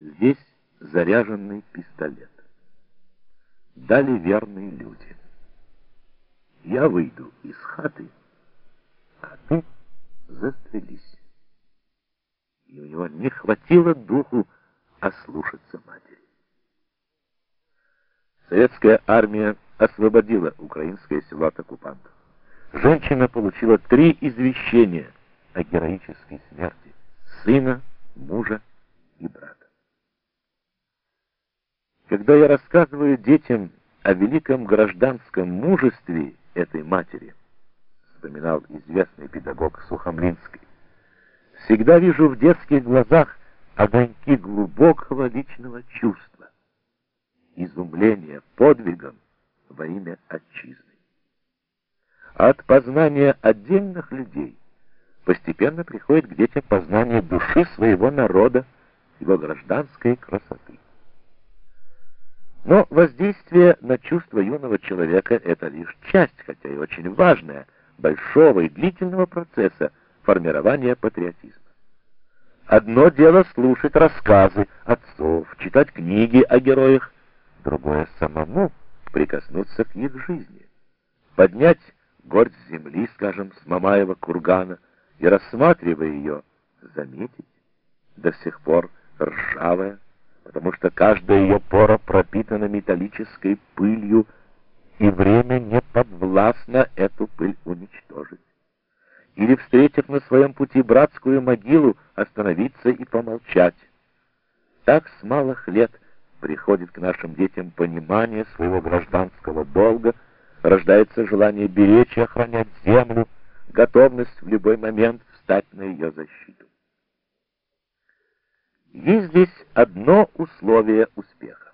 Здесь заряженный пистолет. Дали верные люди. Я выйду из хаты, а ты застрелись. И у него не хватило духу ослушаться матери. Советская армия освободила украинское село от оккупантов. Женщина получила три извещения о героической смерти сына, мужа и брата. Когда я рассказываю детям о великом гражданском мужестве этой матери, вспоминал известный педагог Сухомлинский, всегда вижу в детских глазах огоньки глубокого личного чувства, изумления подвигом во имя отчизны. От познания отдельных людей постепенно приходит к детям познание души своего народа, его гражданской красоты. Но воздействие на чувства юного человека — это лишь часть, хотя и очень важная, большого и длительного процесса формирования патриотизма. Одно дело слушать рассказы отцов, читать книги о героях, другое — самому прикоснуться к их жизни, поднять горсть земли, скажем, с Мамаева кургана, и, рассматривая ее, заметить, до сих пор ржавая, потому что каждая ее пора пропитана металлической пылью, и время не подвластно эту пыль уничтожить. Или, встретив на своем пути братскую могилу, остановиться и помолчать. Так с малых лет приходит к нашим детям понимание своего гражданского долга, рождается желание беречь и охранять землю, готовность в любой момент встать на ее защиту. Есть здесь одно условие успеха.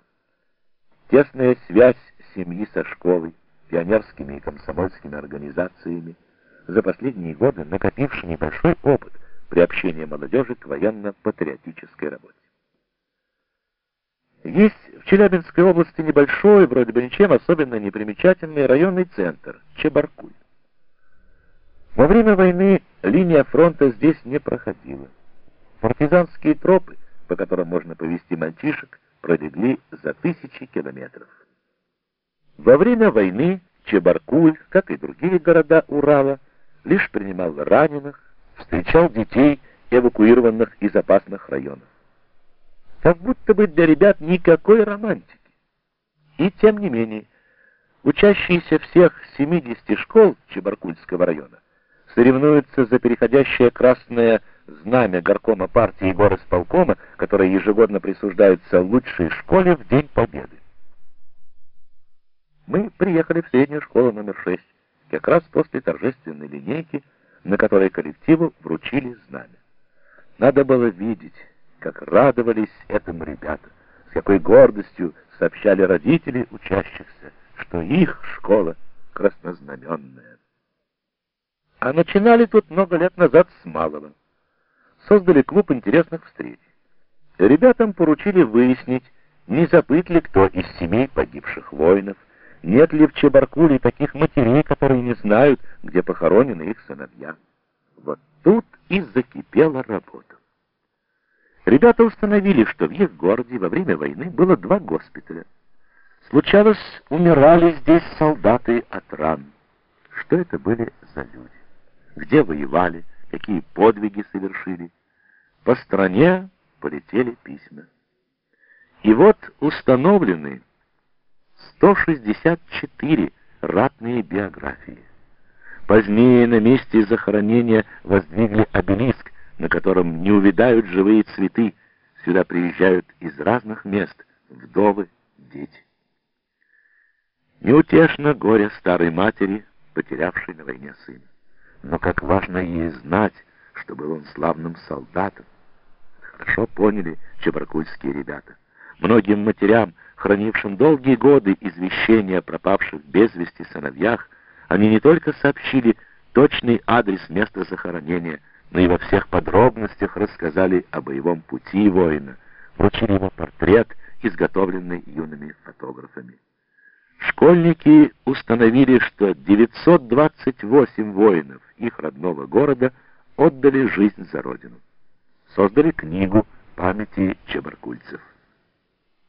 Тесная связь семьи со школой, пионерскими и комсомольскими организациями, за последние годы накопивший небольшой опыт приобщения молодежи к военно-патриотической работе. Есть в Челябинской области небольшой, вроде бы ничем особенно непримечательный районный центр Чебаркуль. Во время войны линия фронта здесь не проходила. Партизанские тропы по которым можно повести мальчишек, пролегли за тысячи километров. Во время войны Чебаркуль, как и другие города Урала, лишь принимал раненых, встречал детей, эвакуированных из опасных районов. Как будто бы для ребят никакой романтики. И тем не менее, учащиеся всех 70 школ Чебаркульского района соревнуются за переходящее красное знамя горкома партии и горосполкома, которые ежегодно присуждаются лучшей школе в День Победы. Мы приехали в среднюю школу номер 6, как раз после торжественной линейки, на которой коллективу вручили знамя. Надо было видеть, как радовались этому ребята, с какой гордостью сообщали родители учащихся, что их школа краснознаменная. А начинали тут много лет назад с малого создали клуб интересных встреч. Ребятам поручили выяснить, не забыт ли кто из семей погибших воинов, нет ли в Чебаркуле таких матерей, которые не знают, где похоронены их сыновья. Вот тут и закипела работа. Ребята установили, что в их городе во время войны было два госпиталя. Случалось, умирали здесь солдаты от ран. Что это были за люди? Где воевали? какие подвиги совершили. По стране полетели письма. И вот установлены 164 ратные биографии. Позднее на месте захоронения воздвигли обелиск, на котором не увядают живые цветы. Сюда приезжают из разных мест вдовы, дети. Неутешно горе старой матери, потерявшей на войне сына но как важно ей знать, что был он славным солдатом. Хорошо поняли чебаркульские ребята. Многим матерям, хранившим долгие годы извещения о пропавших без вести сыновьях, они не только сообщили точный адрес места захоронения, но и во всех подробностях рассказали о боевом пути воина, вручили его портрет, изготовленный юными фотографами. Школьники установили, что 928 воинов их родного города отдали жизнь за родину. Создали книгу Памяти Чебаркульцев.